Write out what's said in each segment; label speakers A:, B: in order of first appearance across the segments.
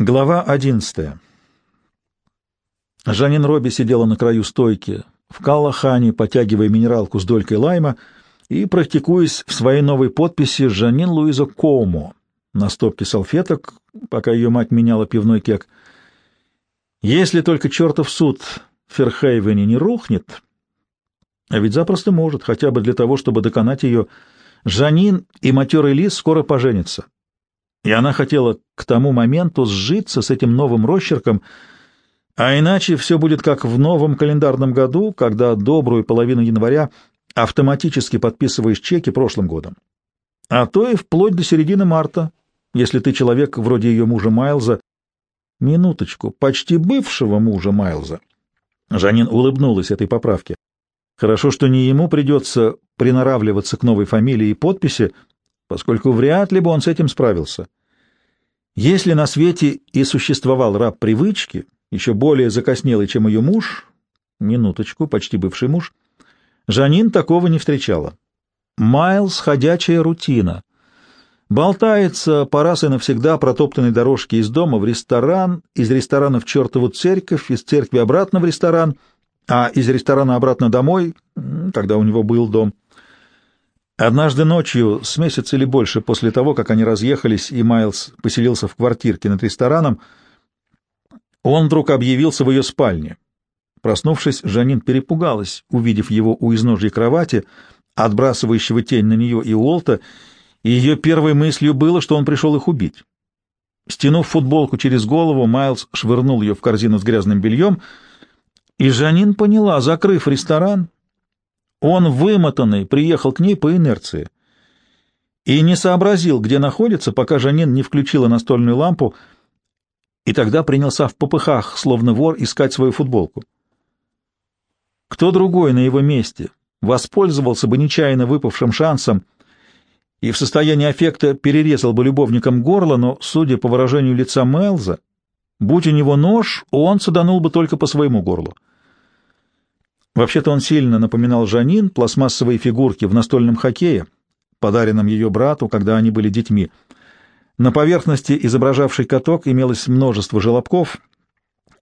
A: Глава одиннадцатая. Жанин Робби сидела на краю стойки в Каллахане, потягивая минералку с долькой лайма и практикуясь в своей новой подписи Жанин Луиза Коумо на стопке салфеток, пока ее мать меняла пивной кек. Если только чертов суд в Ферхейвене не рухнет, а ведь запросто может, хотя бы для того, чтобы доконать ее, Жанин и матерый лис скоро поженятся и она хотела к тому моменту сжиться с этим новым росчерком, а иначе все будет как в новом календарном году, когда добрую половину января автоматически подписываешь чеки прошлым годом. А то и вплоть до середины марта, если ты человек вроде ее мужа Майлза, минуточку, почти бывшего мужа Майлза. Жанин улыбнулась этой поправке. Хорошо, что не ему придется приноравливаться к новой фамилии и подписи, поскольку вряд ли бы он с этим справился. Если на свете и существовал раб привычки, еще более закоснелый, чем ее муж, минуточку, почти бывший муж, Жанин такого не встречала. Майлз — ходячая рутина. Болтается по раз и навсегда протоптанной дорожке из дома в ресторан, из ресторана в чертову церковь, из церкви обратно в ресторан, а из ресторана обратно домой, когда у него был дом — Однажды ночью, с месяца или больше после того, как они разъехались, и Майлз поселился в квартирке над рестораном, он вдруг объявился в ее спальне. Проснувшись, Жанин перепугалась, увидев его у изножья кровати, отбрасывающего тень на нее и Уолта, и ее первой мыслью было, что он пришел их убить. Стянув футболку через голову, Майлз швырнул ее в корзину с грязным бельем, и Жанин поняла, закрыв ресторан, он, вымотанный, приехал к ней по инерции и не сообразил, где находится, пока Жанин не включила настольную лампу, и тогда принялся в попыхах, словно вор, искать свою футболку. Кто другой на его месте воспользовался бы нечаянно выпавшим шансом и в состоянии аффекта перерезал бы любовникам горло, но, судя по выражению лица Мэлза, будь у него нож, он саданул бы только по своему горлу. Вообще-то он сильно напоминал Жанин, пластмассовые фигурки в настольном хоккее, подаренном ее брату, когда они были детьми. На поверхности, изображавшей каток, имелось множество желобков,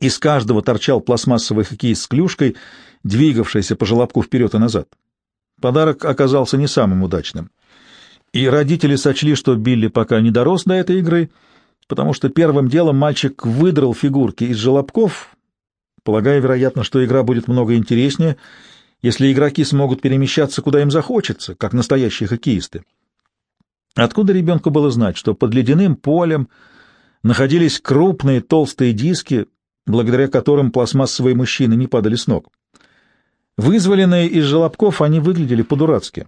A: из каждого торчал пластмассовый хоккей с клюшкой, двигавшийся по желобку вперед и назад. Подарок оказался не самым удачным. И родители сочли, что Билли пока не дорос до этой игры, потому что первым делом мальчик выдрал фигурки из желобков, полагая, вероятно, что игра будет много интереснее, если игроки смогут перемещаться, куда им захочется, как настоящие хоккеисты. Откуда ребенку было знать, что под ледяным полем находились крупные толстые диски, благодаря которым пластмассовые мужчины не падали с ног? Вызволенные из желобков они выглядели по-дурацки.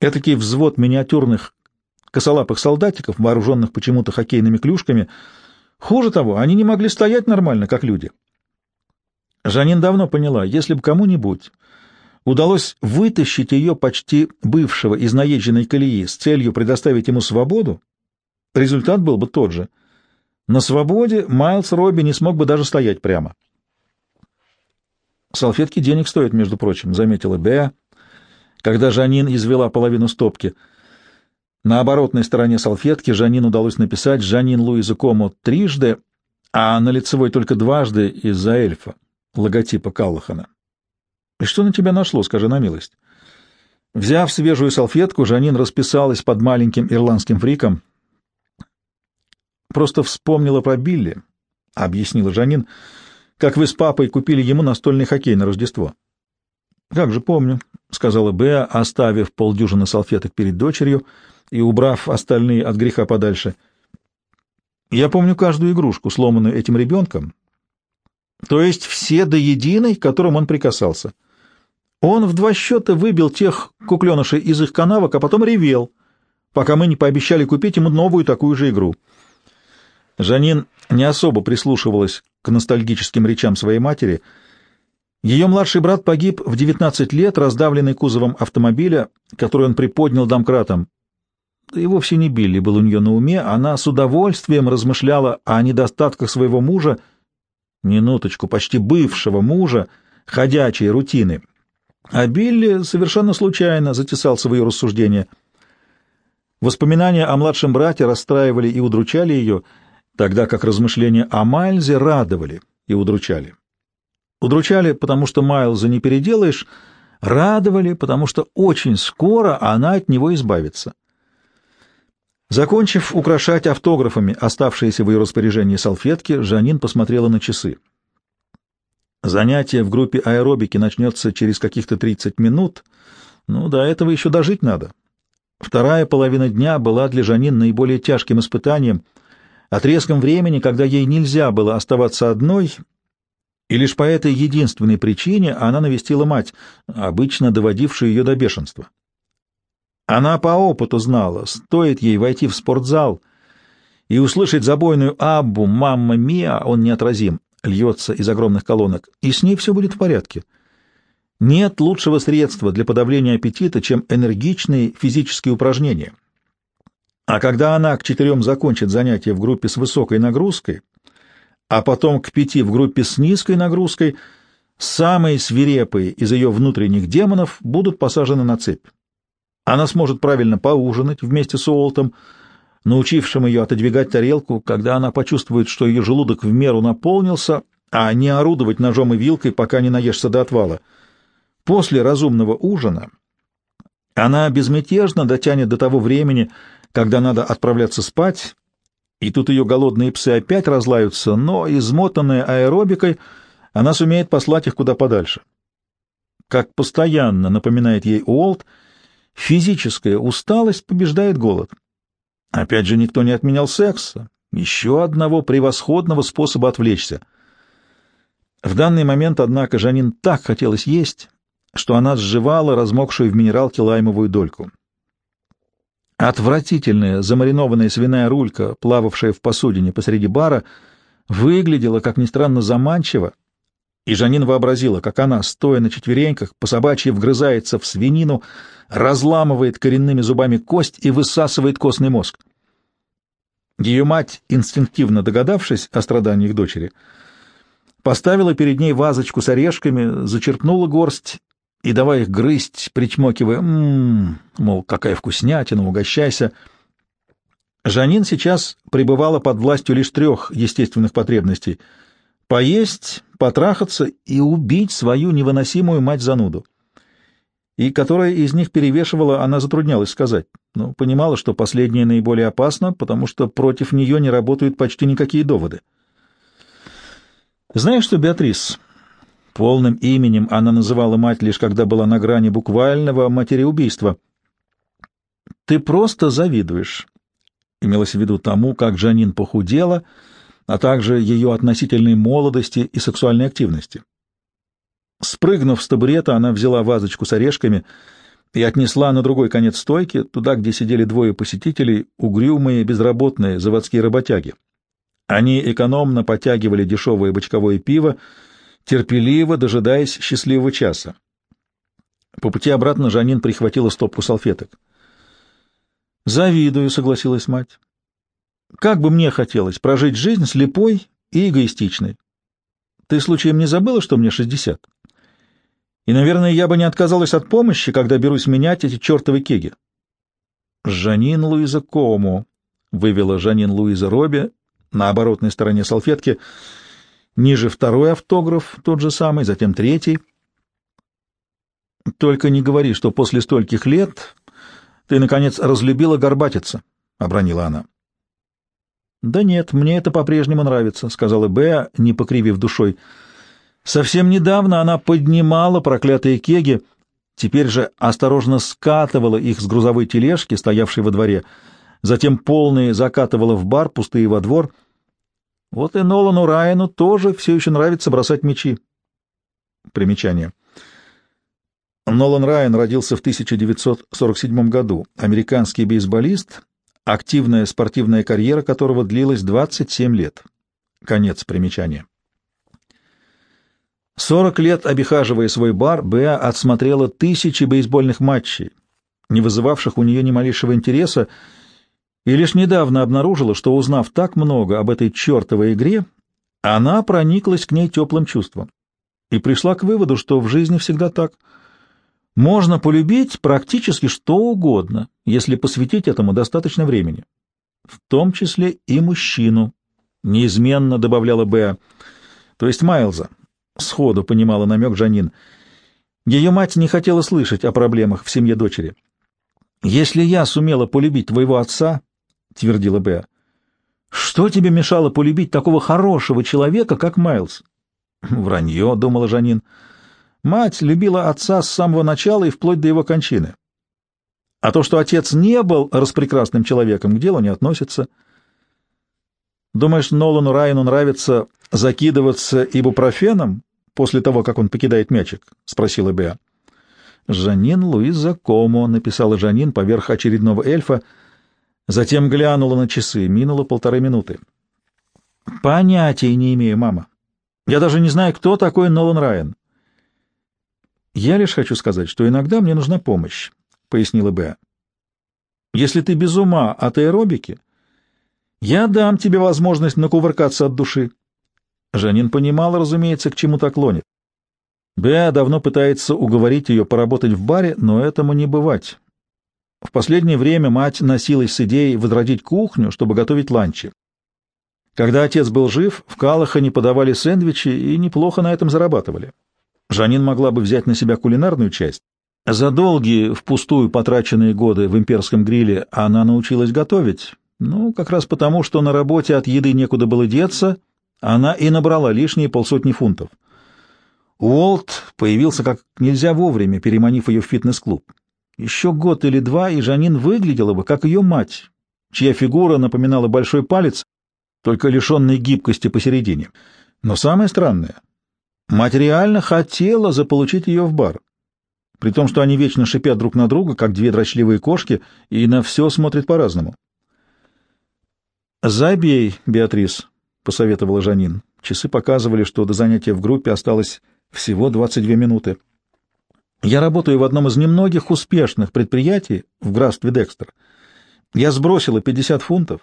A: Этакий взвод миниатюрных косолапых солдатиков, вооруженных почему-то хоккейными клюшками. Хуже того, они не могли стоять нормально, как люди. Жанин давно поняла, если бы кому-нибудь удалось вытащить ее почти бывшего из наезженной колеи с целью предоставить ему свободу, результат был бы тот же. На свободе Майлз Робби не смог бы даже стоять прямо. «Салфетки денег стоят, между прочим», — заметила Беа, когда Жанин извела половину стопки. На оборотной стороне салфетки Жанин удалось написать «Жанин Луиза Комо» трижды, а на лицевой только дважды из-за эльфа логотипа Каллахана. «И что на тебя нашло, скажи на милость?» Взяв свежую салфетку, Жанин расписалась под маленьким ирландским фриком. «Просто вспомнила про Билли», — объяснила Жанин, — «как вы с папой купили ему настольный хоккей на Рождество». «Как же помню», — сказала Беа, оставив полдюжины салфеток перед дочерью и убрав остальные от греха подальше. «Я помню каждую игрушку, сломанную этим ребенком, то есть все до единой, к которым он прикасался. Он в два счета выбил тех кукленышей из их канавок, а потом ревел, пока мы не пообещали купить ему новую такую же игру. Жанин не особо прислушивалась к ностальгическим речам своей матери. Ее младший брат погиб в 19 лет, раздавленный кузовом автомобиля, который он приподнял домкратом. И вовсе не Билли был у нее на уме, она с удовольствием размышляла о недостатках своего мужа, минуточку, почти бывшего мужа, ходячей рутины. А Билли совершенно случайно затесался в ее рассуждения. Воспоминания о младшем брате расстраивали и удручали ее, тогда как размышления о Майлзе радовали и удручали. Удручали, потому что Майлза не переделаешь, радовали, потому что очень скоро она от него избавится. Закончив украшать автографами оставшиеся в ее распоряжении салфетки, Жанин посмотрела на часы. Занятие в группе аэробики начнется через каких-то 30 минут. Ну, до этого еще дожить надо. Вторая половина дня была для Жанин наиболее тяжким испытанием, отрезком времени, когда ей нельзя было оставаться одной, и лишь по этой единственной причине она навестила мать, обычно доводившую ее до бешенства. Она по опыту знала, стоит ей войти в спортзал и услышать забойную «Аббу, мамма миа», он неотразим, льется из огромных колонок, и с ней все будет в порядке. Нет лучшего средства для подавления аппетита, чем энергичные физические упражнения. А когда она к четырем закончит занятия в группе с высокой нагрузкой, а потом к пяти в группе с низкой нагрузкой, самые свирепые из ее внутренних демонов будут посажены на цепь. Она сможет правильно поужинать вместе с Уолтом, научившим ее отодвигать тарелку, когда она почувствует, что ее желудок в меру наполнился, а не орудовать ножом и вилкой, пока не наешься до отвала. После разумного ужина она безмятежно дотянет до того времени, когда надо отправляться спать, и тут ее голодные псы опять разлаются, но, измотанная аэробикой, она сумеет послать их куда подальше. Как постоянно напоминает ей Уолт — Физическая усталость побеждает голод. Опять же, никто не отменял секса. Еще одного превосходного способа отвлечься. В данный момент, однако, Жанин так хотелось есть, что она сживала размокшую в минералке лаймовую дольку. Отвратительная замаринованная свиная рулька, плававшая в посудине посреди бара, выглядела, как ни странно, заманчиво, и Жанин вообразила, как она, стоя на четвереньках, по собачьи вгрызается в свинину, разламывает коренными зубами кость и высасывает костный мозг. Ее мать, инстинктивно догадавшись о страданиях дочери, поставила перед ней вазочку с орешками, зачерпнула горсть и, давая их грызть, причмокивая, «М-м-м», мол, какая вкуснятина, угощайся. Жанин сейчас пребывала под властью лишь трех естественных потребностей — поесть, потрахаться и убить свою невыносимую мать-зануду. И которая из них перевешивала, она затруднялась сказать, но понимала, что последняя наиболее опасна, потому что против нее не работают почти никакие доводы. Знаешь что, Беатрис, полным именем она называла мать лишь когда была на грани буквального материубийства. Ты просто завидуешь. Имелось в виду тому, как Жанин похудела, — а также ее относительной молодости и сексуальной активности. Спрыгнув с табурета, она взяла вазочку с орешками и отнесла на другой конец стойки, туда, где сидели двое посетителей, угрюмые, безработные заводские работяги. Они экономно потягивали дешевое бочковое пиво, терпеливо дожидаясь счастливого часа. По пути обратно Жанин прихватила стопку салфеток. «Завидую», — согласилась мать. Как бы мне хотелось прожить жизнь слепой и эгоистичной. Ты случаем не забыла, что мне шестьдесят? И, наверное, я бы не отказалась от помощи, когда берусь менять эти чертовы кеги. Жанин Луиза Кому, — вывела Жанин Луиза Робби на оборотной стороне салфетки. Ниже второй автограф, тот же самый, затем третий. Только не говори, что после стольких лет ты, наконец, разлюбила горбатиться, — обронила она. «Да нет, мне это по-прежнему нравится», — сказала Беа, не покривив душой. Совсем недавно она поднимала проклятые кеги, теперь же осторожно скатывала их с грузовой тележки, стоявшей во дворе, затем полные закатывала в бар, пустые во двор. Вот и Нолану Райану тоже все еще нравится бросать мячи. Примечание. Нолан Райан родился в 1947 году, американский бейсболист, активная спортивная карьера которого длилась 27 лет. Конец примечания. 40 лет обихаживая свой бар, Беа отсмотрела тысячи бейсбольных матчей, не вызывавших у нее ни малейшего интереса, и лишь недавно обнаружила, что, узнав так много об этой чертовой игре, она прониклась к ней теплым чувством и пришла к выводу, что в жизни всегда так — можно полюбить практически что угодно, если посвятить этому достаточно времени, в том числе и мужчину, — неизменно добавляла Беа. То есть Майлза. Сходу понимала намек Жанин. Ее мать не хотела слышать о проблемах в семье дочери. «Если я сумела полюбить твоего отца, — твердила Беа, — что тебе мешало полюбить такого хорошего человека, как Майлз?» «Вранье», — думала Жанин. «Мать любила отца с самого начала и вплоть до его кончины. А то, что отец не был распрекрасным человеком, к делу не относится. Думаешь, Нолану Райану нравится закидываться ибупрофеном после того, как он покидает мячик? — спросила Беа. «Жанин Луиза Комо», — написала Жанин поверх очередного эльфа, затем глянула на часы. Минуло полторы минуты. «Понятия не имею, мама. Я даже не знаю, кто такой Нолан Райан». «Я лишь хочу сказать, что иногда мне нужна помощь», — пояснила Беа. «Если ты без ума от аэробики, я дам тебе возможность накувыркаться от души». Жанин понимала, разумеется, к чему так клонит. Беа давно пытается уговорить ее поработать в баре, но этому не бывать. В последнее время мать носилась с идеей возродить кухню, чтобы готовить ланчи. Когда отец был жив, в Калахане подавали сэндвичи и неплохо на этом зарабатывали. Жанин могла бы взять на себя кулинарную часть. За долгие, впустую потраченные годы в имперском гриле она научилась готовить. Ну, как раз потому, что на работе от еды некуда было деться, она и набрала лишние полсотни фунтов. Уолт появился как нельзя вовремя, переманив ее в фитнес-клуб. Еще год или два, и Жанин выглядела бы, как ее мать, чья фигура напоминала большой палец, только лишенный гибкости посередине. Но самое странное, мать реально хотела заполучить ее в бар, при том, что они вечно шипят друг на друга, как две дрочливые кошки, и на все смотрят по-разному. «Забей, Беатрис», — посоветовала Жанин. Часы показывали, что до занятия в группе осталось всего 22 минуты. Я работаю в одном из немногих успешных предприятий в графстве Декстер. Я сбросила 50 фунтов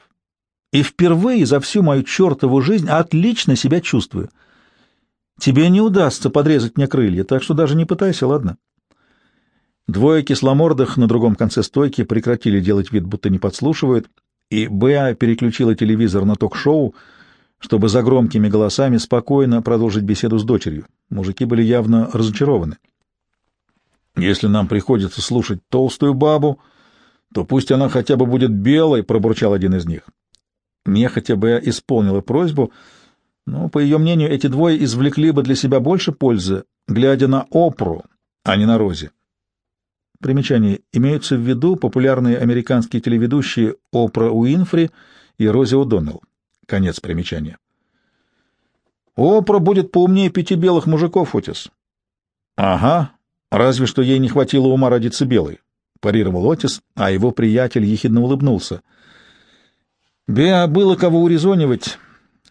A: и впервые за всю мою чертову жизнь отлично себя чувствую. Тебе не удастся подрезать мне крылья, так что даже не пытайся, ладно? Двое кисломордых на другом конце стойки прекратили делать вид, будто не подслушивают, и Беа переключила телевизор на ток-шоу, чтобы за громкими голосами спокойно продолжить беседу с дочерью. Мужики были явно разочарованы. «Если нам приходится слушать толстую бабу, то пусть она хотя бы будет белой», — пробурчал один из них. Нехотя бы исполнила просьбу, но, по ее мнению, эти двое извлекли бы для себя больше пользы, глядя на Опру, а не на Рози. Примечание. Имеются в виду популярные американские телеведущие Опра Уинфри и Рози О'Доннелл. Конец примечания. Опра будет поумнее пяти белых мужиков, Отис. Ага, разве что ей не хватило ума родиться белой, парировал Отис, а его приятель ехидно улыбнулся. Беа было кого урезонивать.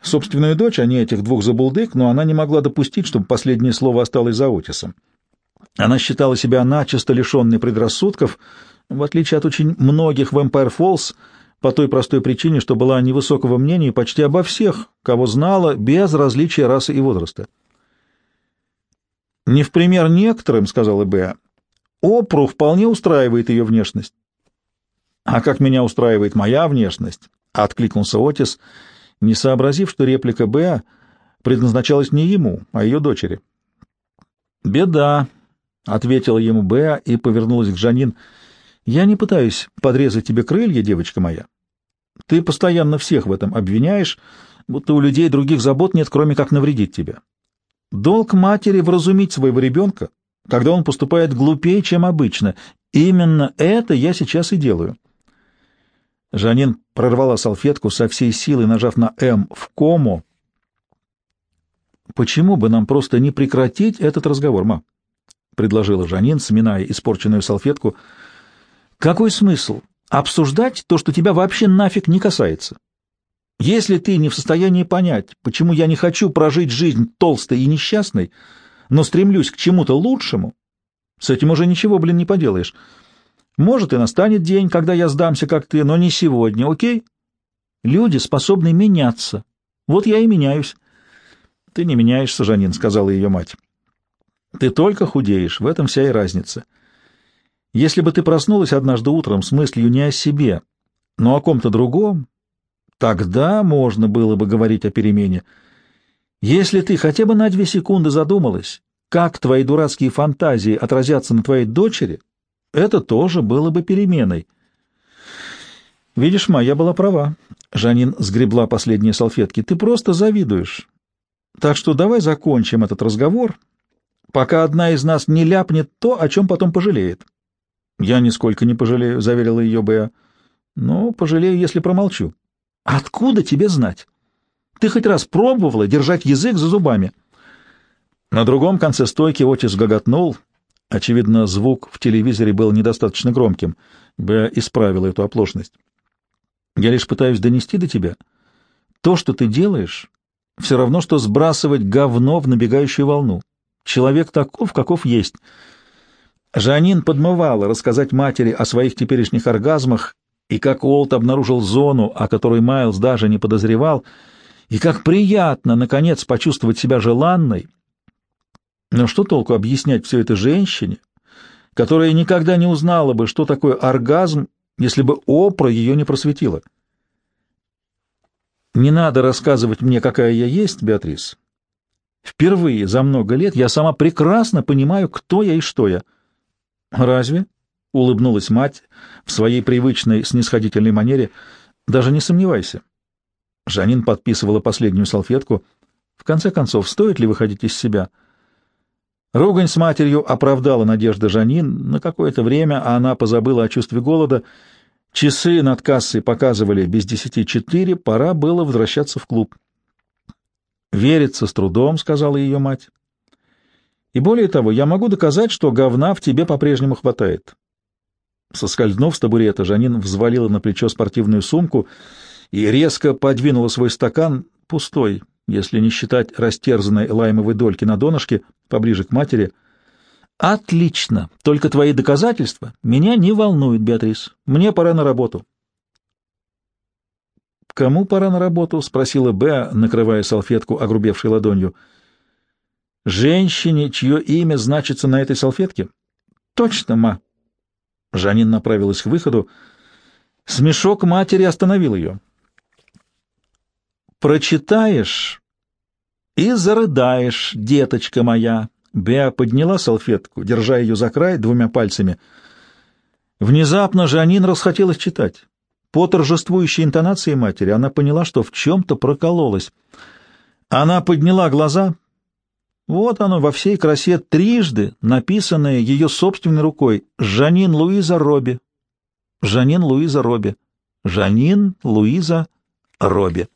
A: Собственную дочь, а не этих двух забулдык, но она не могла допустить, чтобы последнее слово осталось за Отисом. Она считала себя начисто лишенной предрассудков, в отличие от очень многих в Эмпайр Фоллс, по той простой причине, что была невысокого мнения почти обо всех, кого знала, без различия расы и возраста. «Не в пример некоторым», — сказала Беа, — «Опру вполне устраивает ее внешность». «А как меня устраивает моя внешность?» — откликнулся Отис, не сообразив, что реплика Беа предназначалась не ему, а ее дочери. «Беда», — ответила ему Беа и повернулась к Жанин, — я не пытаюсь подрезать тебе крылья, девочка моя. Ты постоянно всех в этом обвиняешь, будто у людей других забот нет, кроме как навредить тебе. Долг матери — вразумить своего ребенка, когда он поступает глупее, чем обычно. Именно это я сейчас и делаю. Жанин прорвала салфетку со всей силы, нажав на «М» в кому. «Почему бы нам просто не прекратить этот разговор, ма?» — предложила Жанин, сминая испорченную салфетку — какой смысл обсуждать то, что тебя вообще нафиг не касается? Если ты не в состоянии понять, почему я не хочу прожить жизнь толстой и несчастной, но стремлюсь к чему-то лучшему, с этим уже ничего, блин, не поделаешь. Может, и настанет день, когда я сдамся, как ты, но не сегодня, окей? Люди способны меняться. Вот я и меняюсь. Ты не меняешься, Жанин, — сказала ее мать. Ты только худеешь, в этом вся и разница. Если бы ты проснулась однажды утром с мыслью не о себе, но о ком-то другом, Тогда можно было бы говорить о перемене. Если ты хотя бы на две секунды задумалась, как твои дурацкие фантазии отразятся на твоей дочери, это тоже было бы переменой. Видишь, ма, я была права. Жанин сгребла последние салфетки. Ты просто завидуешь. Так что давай закончим этот разговор, пока одна из нас не ляпнет то, о чем потом пожалеет. Я нисколько не пожалею, заверила ее Беа. Но пожалею, если промолчу. Откуда тебе знать? Ты хоть раз пробовала держать язык за зубами? На другом конце стойки Отис гоготнул. Очевидно, звук в телевизоре был недостаточно громким. Б исправил эту оплошность. Я лишь пытаюсь донести до тебя. То, что ты делаешь, все равно, что сбрасывать говно в набегающую волну. Человек таков, каков есть. Жанин подмывала рассказать матери о своих теперешних оргазмах и как Уолт обнаружил зону, о которой Майлз даже не подозревал, и как приятно, наконец, почувствовать себя желанной. Но что толку объяснять все это женщине, которая никогда не узнала бы, что такое оргазм, если бы Опра ее не просветила? Не надо рассказывать мне, какая я есть, Беатрис. Впервые за много лет я сама прекрасно понимаю, кто я и что я. Разве? — улыбнулась мать в своей привычной снисходительной манере. — Даже не сомневайся. Жанин подписывала последнюю салфетку. В конце концов, стоит ли выходить из себя? Ругань с матерью оправдала надежды Жанин. На какое-то время она позабыла о чувстве голода. Часы над кассой показывали без десяти четыре, пора было возвращаться в клуб. «Верится с трудом», — сказала ее мать. «И более того, я могу доказать, что говна в тебе по-прежнему хватает. Соскользнув с табурета, Жанин взвалила на плечо спортивную сумку и резко подвинула свой стакан, пустой, если не считать растерзанной лаймовой дольки на донышке, поближе к матери. «Отлично! Только твои доказательства меня не волнуют, Беатрис. Мне пора на работу». «Кому пора на работу?» — спросила Беа, накрывая салфетку огрубевшей ладонью. «Женщине, чье имя значится на этой салфетке?» «Точно, ма!» Жанин направилась к выходу. Смешок матери остановил ее. «Прочитаешь и зарыдаешь, деточка моя!» Беа подняла салфетку, держа ее за край двумя пальцами. Внезапно Жанин расхотелось читать. По торжествующей интонации матери она поняла, что в чем-то прокололась. Она подняла глаза. Вот оно во всей красе трижды написанное ее собственной рукой «Жанин Луиза Робби». Жанин Луиза Робби. Жанин Луиза Робби.